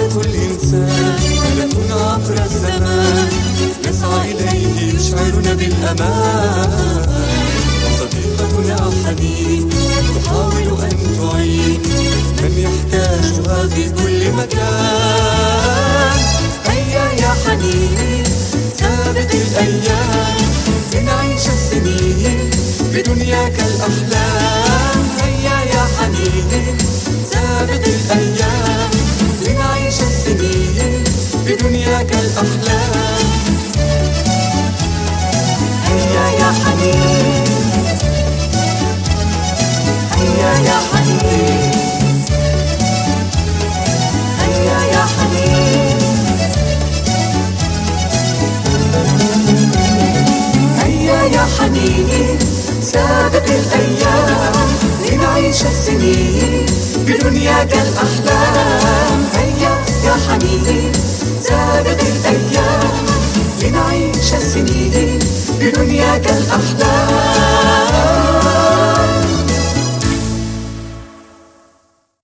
إنسان. هدف عبر الزمان. نسعى إليه يشعرنا بالأمان. صديقتنا حنين تحاول أن تعين من يحتاجها في كل مكان. هيا يا حنين سابق الأيام. لنعيش السنين بدنياك الأحلام. هيا يا حنين بدنياك الأحلام هيا يا حنين هيا يا حنين هيا يا حنين هيا يا حنين سابق الأيام لنعيش السنين بدنياك الأحلام لنعيش السنين بدنياك الأحلام